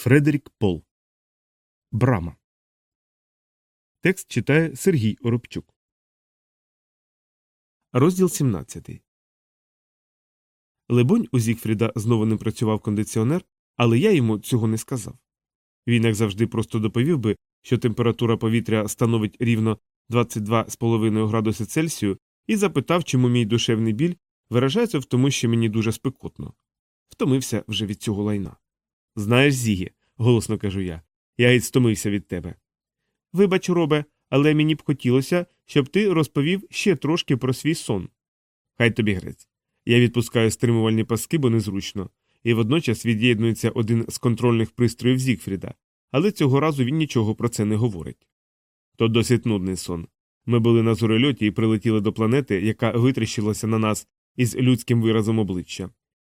Фредерік Пол. Брама. Текст читає Сергій Оробчук. Розділ 17. Лебонь, у Зігфріда знову не працював кондиціонер, але я йому цього не сказав. Він, як завжди, просто доповів би, що температура повітря становить рівно 22,5 градуси Цельсію, і запитав, чому мій душевний біль виражається в тому, що мені дуже спекотно. Втомився вже від цього лайна. Знаєш, Зігі, голосно кажу я, я геть стомився від тебе. Вибач, робе, але мені б хотілося, щоб ти розповів ще трошки про свій сон. Хай тобі грець. Я відпускаю стримувальні паски, бо незручно, і водночас від'єднується один з контрольних пристроїв Зігфріда, але цього разу він нічого про це не говорить. То досить нудний сон. Ми були на зорольоті і прилетіли до планети, яка витріщилася на нас із людським виразом обличчя.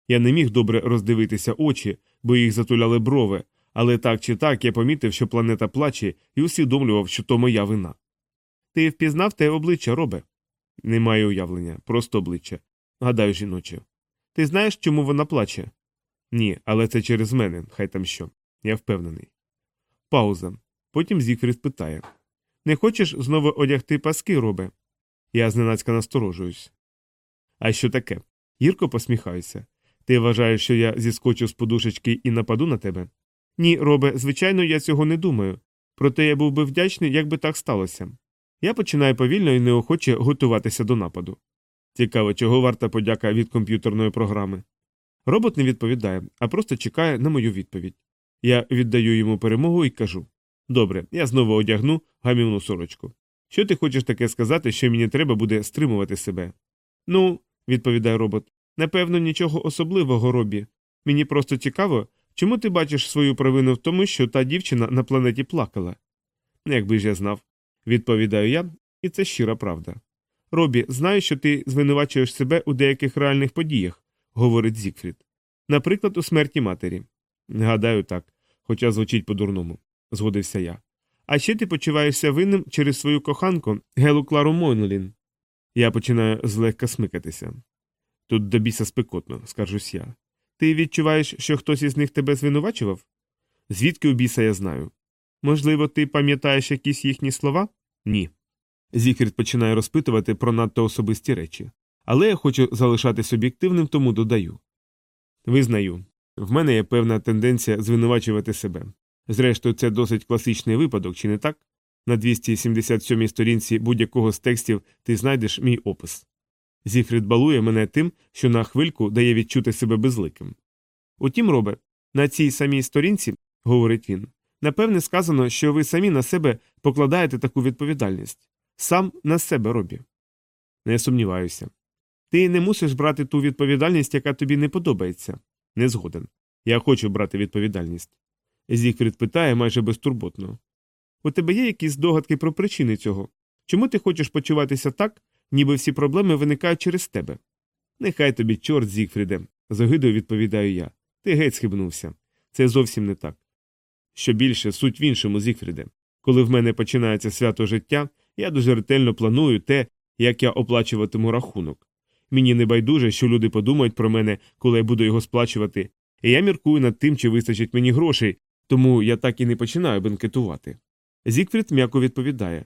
Я не міг добре роздивитися очі, бо їх затуляли брови, але так чи так я помітив, що планета плаче, і усвідомлював, що то моя вина. Ти впізнав те обличчя, робе? Немає уявлення, просто обличчя. Гадаю, жіноче. Ти знаєш, чому вона плаче? Ні, але це через мене, хай там що. Я впевнений. Пауза. Потім Зігфрід питає Не хочеш знову одягти паски, робе? Я зненацька насторожуюсь. А що таке? Гірко посміхаюся. Ти вважаєш, що я зіскочу з подушечки і нападу на тебе? Ні, робе, звичайно, я цього не думаю. Проте я був би вдячний, якби так сталося. Я починаю повільно і неохоче готуватися до нападу. Цікаво, чого варта подяка від комп'ютерної програми. Робот не відповідає, а просто чекає на мою відповідь. Я віддаю йому перемогу і кажу Добре, я знову одягну гамівну сорочку. Що ти хочеш таке сказати, що мені треба буде стримувати себе? Ну, відповідає робот, напевно, нічого особливого, робі. Мені просто цікаво, чому ти бачиш свою провину в тому, що та дівчина на планеті плакала? Якби ж я знав, відповідаю я, і це щира правда. Робі, знаю, що ти звинувачуєш себе у деяких реальних подіях, говорить Зікфрід. Наприклад, у смерті матері. Гадаю, так, хоча звучить по-дурному, згодився я. А ще ти почуваєшся винним через свою коханку Гелу Клару Мойнлін. Я починаю злегка смикатися. Тут до біса спекотно, скаржусь я. Ти відчуваєш, що хтось із них тебе звинувачував? Звідки у біса я знаю? Можливо, ти пам'ятаєш якісь їхні слова? Ні. Зікріт починає розпитувати про надто особисті речі. Але я хочу залишатись об'єктивним, тому додаю. Визнаю, в мене є певна тенденція звинувачувати себе. Зрештою, це досить класичний випадок, чи не так? На 277 сторінці будь-якого з текстів ти знайдеш мій опис. Зіфрід балує мене тим, що на хвильку дає відчути себе безликим. Утім, робе, на цій самій сторінці, говорить він, напевне сказано, що ви самі на себе покладаєте таку відповідальність. Сам на себе робі. Не сумніваюся. Ти не мусиш брати ту відповідальність, яка тобі не подобається. Не згоден. Я хочу брати відповідальність. Зігфрід питає майже безтурботно. У тебе є якісь догадки про причини цього? Чому ти хочеш почуватися так, ніби всі проблеми виникають через тебе? Нехай тобі, чорт, Зігфріде, з огидою відповідаю я. Ти геть схибнувся. Це зовсім не так. Що більше, суть в іншому, Зігфріде. Коли в мене починається свято життя, я дуже ретельно планую те, як я оплачуватиму рахунок. Мені не байдуже, що люди подумають про мене, коли я буду його сплачувати, і я міркую над тим, чи вистачить мені грошей, тому я так і не починаю бенкетувати. Зікфрід м'яко відповідає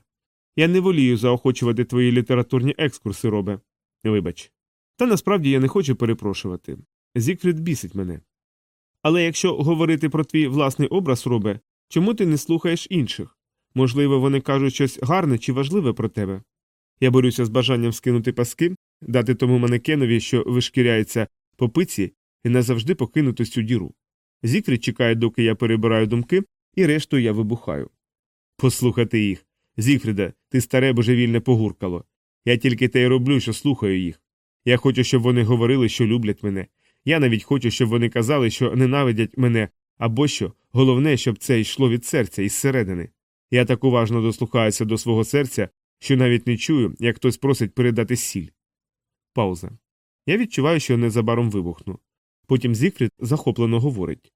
Я не волію заохочувати твої літературні екскурси, робе. Вибач. Та насправді я не хочу перепрошувати. Зікфрід бісить мене. Але якщо говорити про твій власний образ, робе, чому ти не слухаєш інших? Можливо, вони кажуть щось гарне чи важливе про тебе. Я борюся з бажанням скинути паски, дати тому манекенові, що вишкіряється по пиці, і назавжди покинути цю діру. Зікфрід чекає, доки я перебираю думки, і рештою я вибухаю. Послухати їх. Зігфріде, ти старе божевільне погуркало. Я тільки те й роблю, що слухаю їх. Я хочу, щоб вони говорили, що люблять мене. Я навіть хочу, щоб вони казали, що ненавидять мене, або що головне, щоб це йшло від серця із середини. Я так уважно дослухаюся до свого серця, що навіть не чую, як хтось просить передати сіль. Пауза. Я відчуваю, що незабаром вибухну. Потім Зігфрід захоплено говорить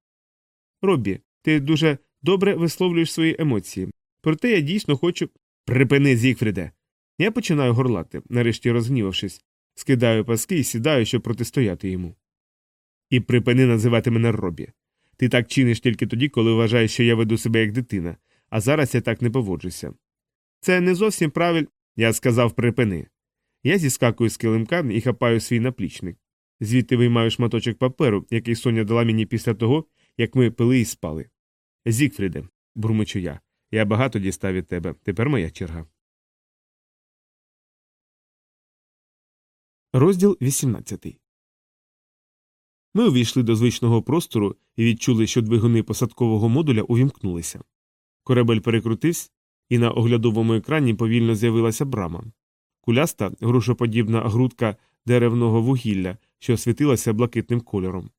Роббі, ти дуже добре висловлюєш свої емоції. Проте я дійсно хочу. Припини, Зігфріде. Я починаю горлати, нарешті розгнівавшись, скидаю паски і сідаю, щоб протистояти йому. І припини називати мене Робі. Ти так чиниш тільки тоді, коли вважаєш, що я веду себе як дитина, а зараз я так не поводжуся. Це не зовсім правиль, я сказав припини. Я зіскакую з килимка і хапаю свій наплічник. Звідти виймаю шматочок паперу, який Соня дала мені після того, як ми пили і спали. Зігфріде, бурмочу я, я багато дістав від тебе, тепер моя черга. Розділ 18 Ми увійшли до звичного простору і відчули, що двигуни посадкового модуля увімкнулися. Корабель перекрутився, і на оглядовому екрані повільно з'явилася брама. Куляста, грушоподібна грудка деревного вугілля, що світилася блакитним кольором.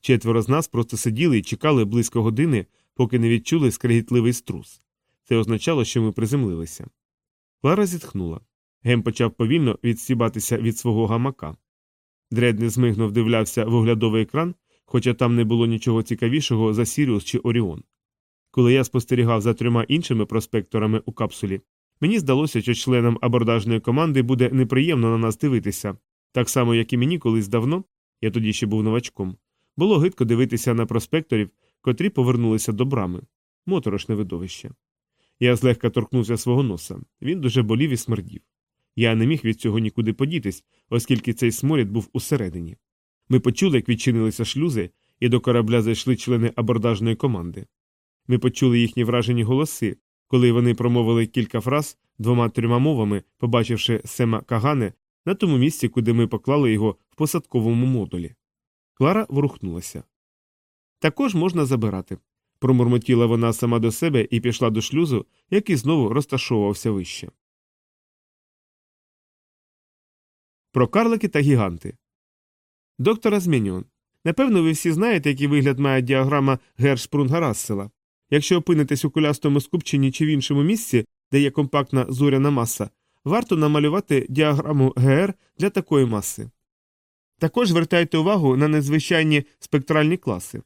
Четверо з нас просто сиділи і чекали близько години, поки не відчули скрегітливий струс. Це означало, що ми приземлилися. Клара зітхнула. Гем почав повільно відсібатися від свого гамака. Дред незмигно вдивлявся в оглядовий екран, хоча там не було нічого цікавішого за Сіріус чи Оріон. Коли я спостерігав за трьома іншими проспекторами у капсулі, мені здалося, що членам абордажної команди буде неприємно на нас дивитися, так само, як і мені колись давно, я тоді ще був новачком, було гидко дивитися на проспекторів, котрі повернулися до брами. Моторошне видовище. Я злегка торкнувся свого носа. Він дуже болів і смердів. Я не міг від цього нікуди подітись, оскільки цей сморід був усередині. Ми почули, як відчинилися шлюзи, і до корабля зайшли члени абордажної команди. Ми почули їхні вражені голоси, коли вони промовили кілька фраз двома трьома мовами, побачивши Сема Кагане на тому місці, куди ми поклали його в посадковому модулі. Клара ворухнулася. Також можна забирати. Промурмотіла вона сама до себе і пішла до шлюзу, який знову розташовувався вище. Про карлики та гіганти. Доктора Змініон. Напевно, ви всі знаєте, який вигляд має діаграма Гершпрунга Рассела. Якщо опинитесь у кулястому скупченні чи в іншому місці, де є компактна зоряна маса, варто намалювати діаграму ГР для такої маси. Також звертайте увагу на незвичайні спектральні класи.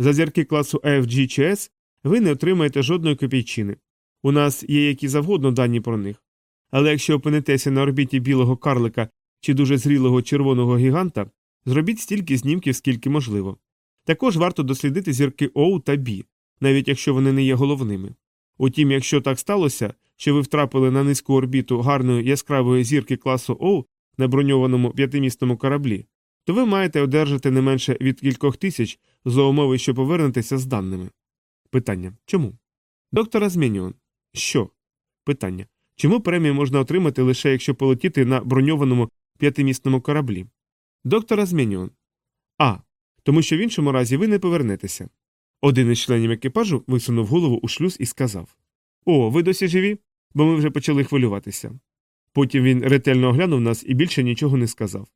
За зірки класу AFG чи S ви не отримаєте жодної копійчини. У нас є які завгодно дані про них. Але якщо опинитеся на орбіті білого карлика чи дуже зрілого червоного гіганта, зробіть стільки знімків, скільки можливо. Також варто дослідити зірки Оу та Бі, навіть якщо вони не є головними. Утім, якщо так сталося, що ви втрапили на низьку орбіту гарної яскравої зірки класу Оу на броньованому п'ятимісному кораблі, то ви маєте одержати не менше від кількох тисяч за умови, що повернетеся з даними. Питання чому? Доктора Змініон. Що? Питання. Чому премію можна отримати лише якщо полетіти на броньованому п'ятимісному кораблі? Доктора Змініон. А. Тому що в іншому разі ви не повернетеся. Один із членів екіпажу висунув голову у шлюз і сказав О, ви досі живі? Бо ми вже почали хвилюватися. Потім він ретельно оглянув нас і більше нічого не сказав.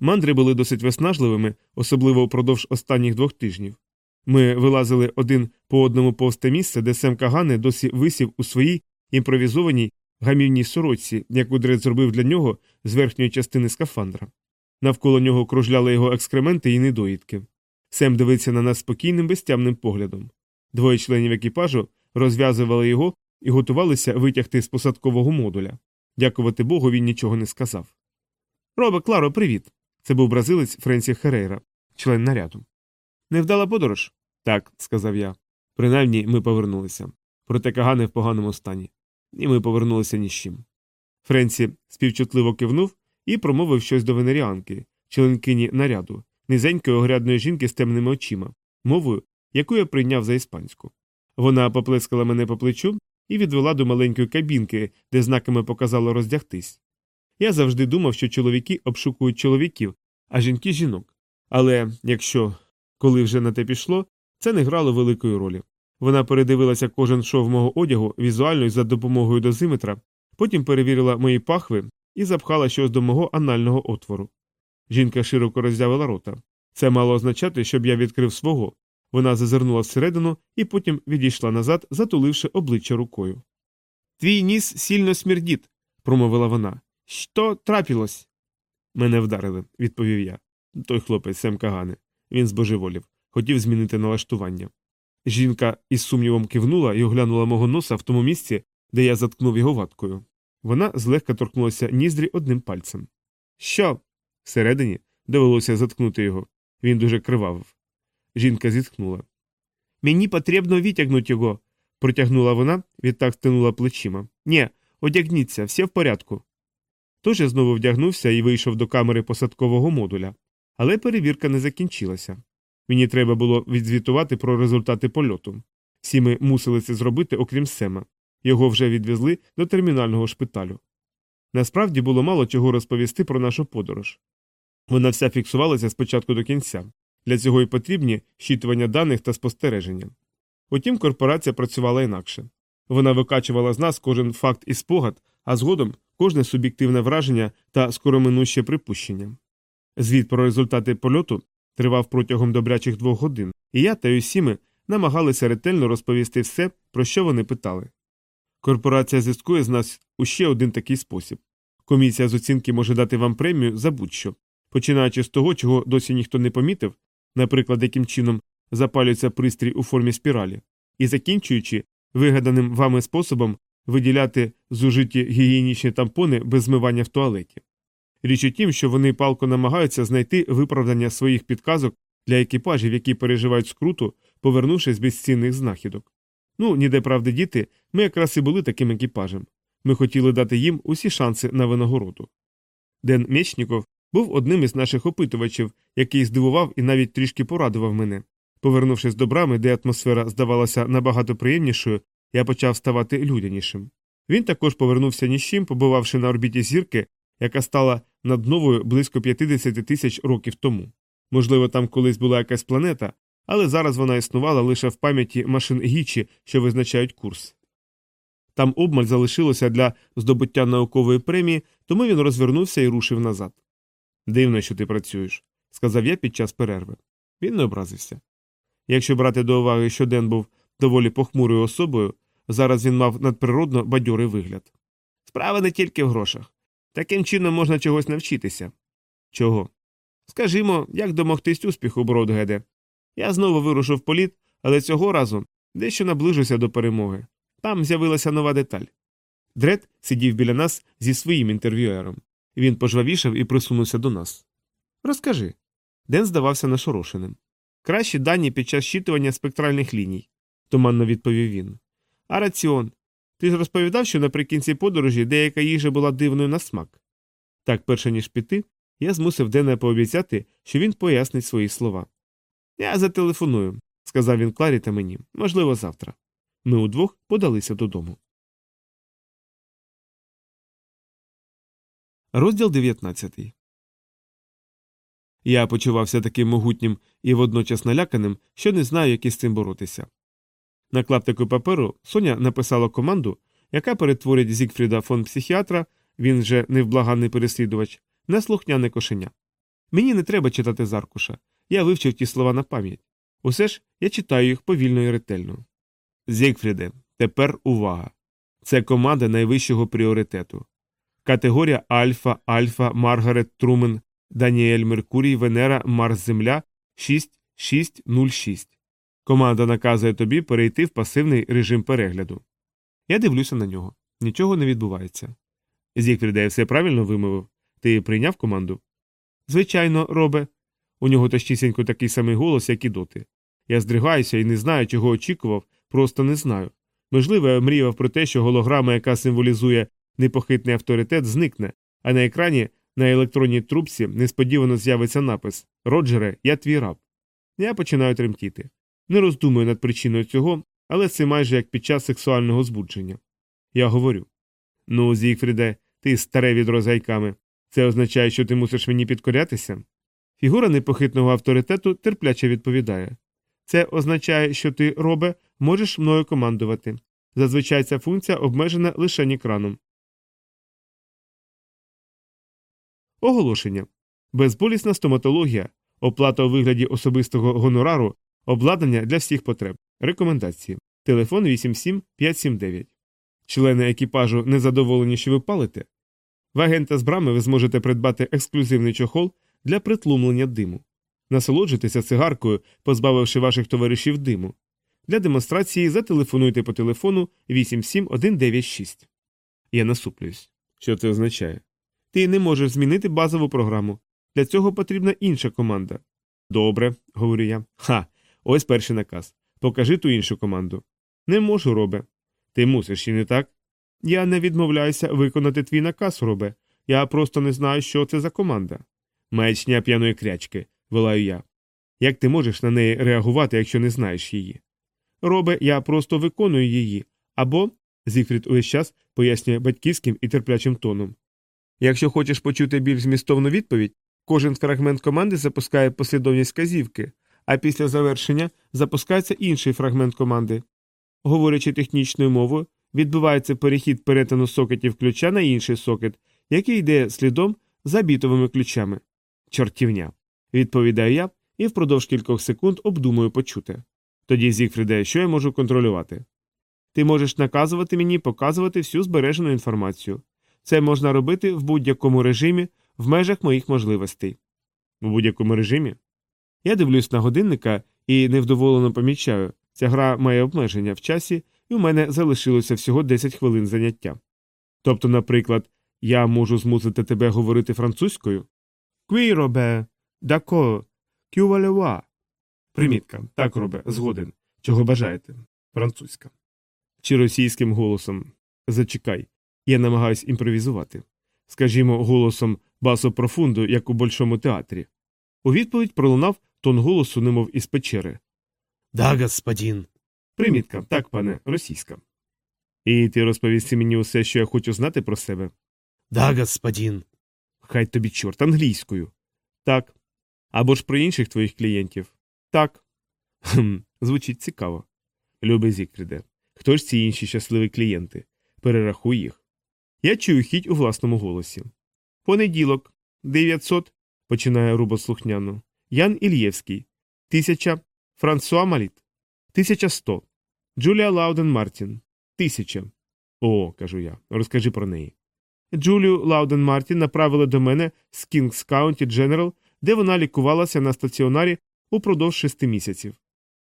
Мандри були досить виснажливими, особливо впродовж останніх двох тижнів. Ми вилазили один по одному повсте місце, де Сем Кагане досі висів у своїй імпровізованій гамівній сорочці, яку Дред зробив для нього з верхньої частини скафандра. Навколо нього кружляли його екскременти і недоїдки. Сем дивиться на нас спокійним, безтямним поглядом. Двоє членів екіпажу розв'язували його і готувалися витягти з посадкового модуля. Дякувати Богу, він нічого не сказав. Робе, Кларо, привіт. Це був бразилець Френсі Херейра, член наряду. Невдала подорож? Так, сказав я. Принаймні ми повернулися. Проте Кагане в поганому стані. І ми повернулися ні з чим. Френсі співчутливо кивнув і промовив щось до венеріанки, членкині наряду, низенької огрядної жінки з темними очима, мовою, яку я прийняв за іспанську. Вона поплескала мене по плечу і відвела до маленької кабінки, де знаками показало роздягтись. Я завжди думав, що чоловіки обшукують чоловіків, а жінки жінок. Але якщо, коли вже на те пішло, це не грало великої ролі. Вона передивилася кожен шов мого одягу візуально і за допомогою дозиметра, потім перевірила мої пахви і запхала щось до мого анального отвору. Жінка широко роззявила рота. Це мало означати, щоб я відкрив свого. Вона зазирнула всередину і потім відійшла назад, затуливши обличчя рукою. Твій ніс сильно смердіт, промовила вона. Що трапилось? Мене вдарили, відповів я. Той хлопець Сем Кагане. Він збожеволів, хотів змінити налаштування. Жінка із сумнівом кивнула і оглянула мого носа в тому місці, де я заткнув його ваткою. Вона злегка торкнулася ніздрі одним пальцем. Що? Всередині довелося заткнути його. Він дуже кривавив. Жінка зітхнула. Мені потрібно відтягнути його, протягнула вона, відтак стинула плечима. Ні, одягніться, все в порядку. Тож я знову вдягнувся і вийшов до камери посадкового модуля, але перевірка не закінчилася. Мені треба було відзвітувати про результати польоту. Всі ми мусили це зробити, окрім Сема. Його вже відвезли до термінального шпиталю. Насправді було мало чого розповісти про нашу подорож. Вона вся фіксувалася спочатку до кінця. Для цього й потрібні щитування даних та спостереження. Утім, корпорація працювала інакше. Вона викачувала з нас кожен факт і спогад, а згодом кожне суб'єктивне враження та скороминуще припущення. Звіт про результати польоту тривав протягом добрячих двох годин, і я та усі ми намагалися ретельно розповісти все, про що вони питали. Корпорація зіскує з нас у ще один такий спосіб. Комісія з оцінки може дати вам премію за будь-що, починаючи з того, чого досі ніхто не помітив, наприклад, яким чином запалюється пристрій у формі спіралі, і закінчуючи вигаданим вами способом виділяти зужиті гігієнічні тампони без змивання в туалеті. Річ у тім, що вони палко намагаються знайти виправдання своїх підказок для екіпажів, які переживають скруту, повернувшись без цінних знахідок. Ну, ніде правди діти, ми якраз і були таким екіпажем. Ми хотіли дати їм усі шанси на винагороду. Ден Мєчніков був одним із наших опитувачів, який здивував і навіть трішки порадував мене. Повернувшись до брами, де атмосфера здавалася набагато приємнішою, я почав ставати людянішим. Він також повернувся ні з чим, побувавши на орбіті зірки, яка стала над новою близько 50 тисяч років тому. Можливо, там колись була якась планета, але зараз вона існувала лише в пам'яті машин Гічі, що визначають курс. Там обмаль залишилося для здобуття наукової премії, тому він розвернувся і рушив назад. Дивно, що ти працюєш, сказав я під час перерви. Він не образився. Якщо брати до уваги, що Ден був доволі похмурою особою, зараз він мав надприродно бадьорий вигляд. Справа не тільки в грошах. Таким чином можна чогось навчитися. Чого? Скажімо, як домогтись успіху, Бродгеде. Я знову вирушив в політ, але цього разу дещо наближуся до перемоги. Там з'явилася нова деталь. Дред сидів біля нас зі своїм інтерв'юером. Він пожвавішав і присунувся до нас. Розкажи. Ден здавався нашорошеним. Кращі дані під час щитування спектральних ліній, туманно відповів він. А раціон. Ти ж розповідав, що наприкінці подорожі деяка їжа була дивною на смак. Так, перше ніж піти, я змусив Дена пообіцяти, що він пояснить свої слова. Я зателефоную, сказав він Кларі та мені, можливо, завтра. Ми удвох подалися додому. Розділ 19 Я почувався таким могутнім і водночас наляканим, що не знаю, як із цим боротися. На клаптику паперу Соня написала команду, яка перетворить Зігфріда фон психіатра, він же невблаганний переслідувач, на слухняне кошеня. Мені не треба читати з аркуша. Я вивчив ті слова на пам'ять. Усе ж я читаю їх повільно і ретельно. Зігфріде, тепер увага. Це команда найвищого пріоритету. Категорія Альфа, Альфа, Маргарет Трумен, Даніель Меркурій, Венера, Марс Земля 6606. Команда наказує тобі перейти в пасивний режим перегляду. Я дивлюся на нього. Нічого не відбувається. Зігфріде, я все правильно вимовив. Ти прийняв команду? Звичайно, робе. У нього точнісінько такий самий голос, як і доти. Я здригаюся і не знаю, чого очікував, просто не знаю. Можливо, я мріяв про те, що голограма, яка символізує непохитний авторитет, зникне, а на екрані на електронній трубці несподівано з'явиться напис Роджере, я твій раб. Я починаю тремтіти. Не роздумую над причиною цього, але це майже як під час сексуального збудження. Я говорю Ну, Зігфріде, ти старе відро з гайками. Це означає, що ти мусиш мені підкорятися? Фігура непохитного авторитету терпляче відповідає Це означає, що ти, робе, можеш мною командувати. Зазвичай ця функція обмежена лише екраном. Оголошення безболісна стоматологія, оплата у вигляді особистого гонорару, обладнання для всіх потреб. Рекомендації. Телефон 87579. Члени екіпажу незадоволені, що ви палите. В агента з брами ви зможете придбати ексклюзивний чохол для притлумлення диму. Насолоджуйтеся цигаркою, позбавивши ваших товаришів диму. Для демонстрації зателефонуйте по телефону 87196. Я насуплююсь. Що це означає? Ти не можеш змінити базову програму. Для цього потрібна інша команда. Добре, говорю я. Ха, ось перший наказ. Покажи ту іншу команду. Не можу, робе. Ти мусиш і не так? Я не відмовляюся виконати твій наказ, робе. Я просто не знаю, що це за команда. Маячня п'яної крячки, волаю я. Як ти можеш на неї реагувати, якщо не знаєш її? Робе, я просто виконую її. Або, Зігфрід увесь час пояснює батьківським і терплячим тоном. Якщо хочеш почути більш змістовну відповідь, кожен фрагмент команди запускає послідовність вказівки, а після завершення запускається інший фрагмент команди. Говорячи технічною мовою, відбувається перехід перетину сокетів ключа на інший сокет, який йде слідом за бітовими ключами. Чортівня. Відповідаю я і впродовж кількох секунд обдумую почуте. Тоді, Зігфріде, що я можу контролювати? Ти можеш наказувати мені показувати всю збережену інформацію. Це можна робити в будь-якому режимі в межах моїх можливостей. У будь-якому режимі? Я дивлюсь на годинника і невдоволено помічаю, ця гра має обмеження в часі, і у мене залишилося всього 10 хвилин заняття. Тобто, наприклад, я можу змусити тебе говорити французькою? Кві, робе, дако, кювалева. Примітка, так робе, згоден. Чого бажаєте? Французька. Чи російським голосом. Зачекай, я намагаюсь імпровізувати. Скажімо, голосом басо профунду, як у большому театрі. У відповідь пролунав тон голосу, немов із печери. Да, господин. Примітка, так, пане, російська. І ти розповісти мені усе, що я хочу знати про себе? Да, господин. Хай тобі чорт англійською. Так. Або ж про інших твоїх клієнтів. Так. Хм, Звучить цікаво. Любий Зікфріде. Хто ж ці інші щасливі клієнти? Перерахуй їх. Я чую хіть у власному голосі. Понеділок, 900, починає Рубо слухняно. Ян Ільєвський, 1000, Франсуа Маліт, 1100, Джулія Лауден Мартін, 1000. О, кажу я, розкажи про неї. Джулію Лауден Мартін направили до мене з Кінгс Каунті Дженерал, де вона лікувалася на стаціонарі упродовж шести місяців,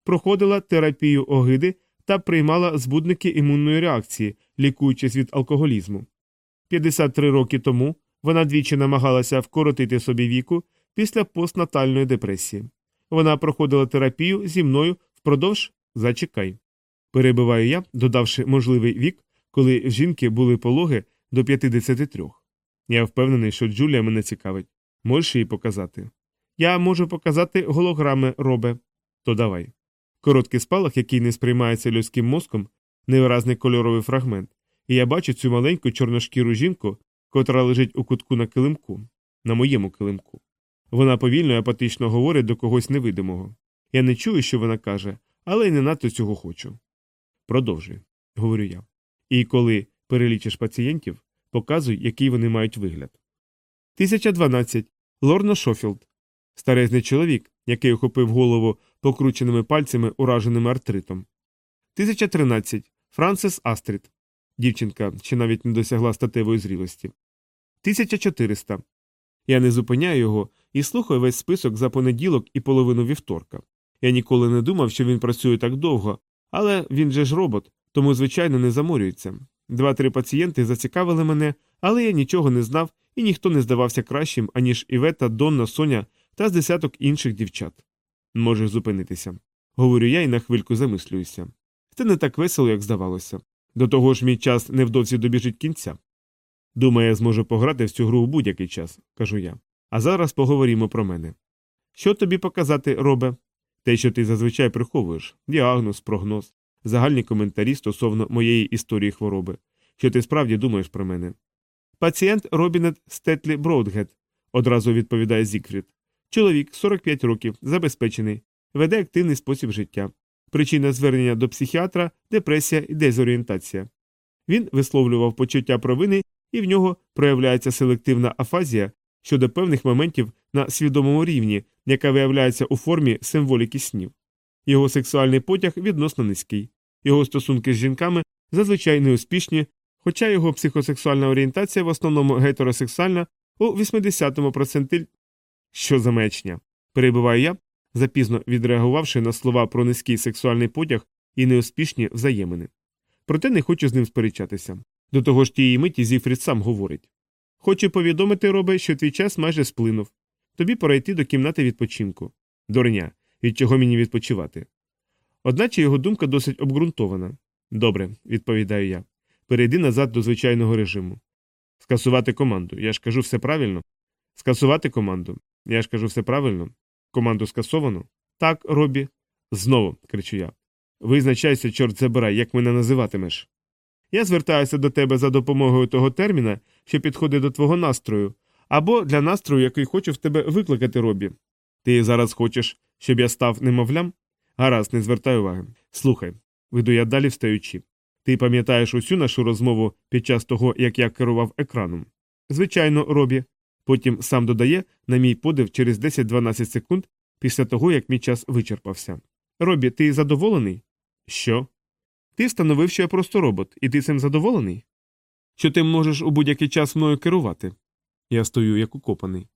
проходила терапію огиди та приймала збудники імунної реакції, лікуючись від алкоголізму. 53 роки тому вона двічі намагалася вкоротити собі віку після постнатальної депресії. Вона проходила терапію зі мною впродовж зачекай. Перебиваю я, додавши можливий вік, коли в жінки були пологи до 53. Я впевнений, що Джулія мене цікавить. Можеш її показати? Я можу показати голограми робе. То давай. Короткий спалах, який не сприймається людським мозком, невиразний кольоровий фрагмент, і я бачу цю маленьку чорношкіру жінку, котра лежить у кутку на килимку, на моєму килимку. Вона повільно і апатично говорить до когось невидимого. Я не чую, що вона каже, але й не надто цього хочу. Продовжуй, говорю я. І коли перелічиш пацієнтів, показуй, який вони мають вигляд. 1012. Лорна Шофілд. Старезний чоловік, який охопив голову покрученими пальцями, ураженими артритом. 1013. Франсис Астрід. Дівчинка, що навіть не досягла статевої зрілості. 1400. Я не зупиняю його і слухаю весь список за понеділок і половину вівторка. Я ніколи не думав, що він працює так довго, але він же ж робот, тому, звичайно, не заморюється. Два-три пацієнти зацікавили мене, але я нічого не знав і ніхто не здавався кращим, аніж Івета, Донна, Соня та з десяток інших дівчат. Можеш зупинитися. Говорю я і на хвильку замислююся. Це не так весело, як здавалося. До того ж, мій час невдовзі добіжить кінця. Думаю, я зможу пограти в цю гру у будь-який час, кажу я. А зараз поговоримо про мене. Що тобі показати, робе? Те, що ти зазвичай приховуєш діагноз, прогноз, загальні коментарі стосовно моєї історії хвороби, що ти справді думаєш про мене. Пацієнт Робінет Стетлі Броудгет, одразу відповідає Зікфрід. Чоловік 45 років, забезпечений, веде активний спосіб життя. Причина звернення до психіатра депресія і дезорієнтація. Він висловлював почуття провини, і в нього проявляється селективна афазія щодо певних моментів на свідомому рівні, яка виявляється у формі символіки снів. Його сексуальний потяг відносно низький, його стосунки з жінками зазвичай неуспішні, хоча його психосексуальна орієнтація в основному гетеросексуальна у 80-му процентиль. Що за мечня? перебиваю я, запізно відреагувавши на слова про низький сексуальний потяг і неуспішні взаємини. Проте не хочу з ним сперечатися. До того ж тієї миті Зіфрід сам говорить Хочу повідомити, робе, що твій час майже сплинув. Тобі пора йти до кімнати відпочинку. Дурня, від чого мені відпочивати? Одначе його думка досить обґрунтована. Добре, відповідаю я. Перейди назад до звичайного режиму. Скасувати команду. Я ж кажу все правильно. Скасувати команду. Я ж кажу все правильно. Команду скасовано. Так, Робі. Знову, кричу я. Визначайся, чорт забирай, як мене називатимеш. Я звертаюся до тебе за допомогою того терміна, що підходить до твого настрою, або для настрою, який хочу в тебе викликати Робі. Ти зараз хочеш, щоб я став немовлям? Гаразд, не звертай уваги. Слухай, веду я далі встаючи. Ти пам'ятаєш усю нашу розмову під час того, як я керував екраном? Звичайно, Робі. Потім сам додає на мій подив через 10-12 секунд після того, як мій час вичерпався. Робі, ти задоволений? Що? Ти встановив, що я просто робот, і ти цим задоволений? Що ти можеш у будь-який час мною керувати? Я стою як укопаний.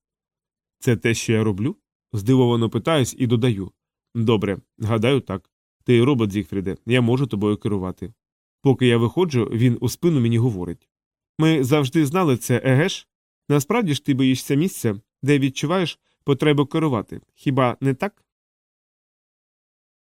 Це те, що я роблю? Здивовано питаюсь і додаю. Добре, гадаю, так. Ти робот, Зігфріде, я можу тобою керувати. Поки я виходжу, він у спину мені говорить. Ми завжди знали це, егеш? Насправді ж ти боїшся місця, де відчуваєш потребу керувати. Хіба не так?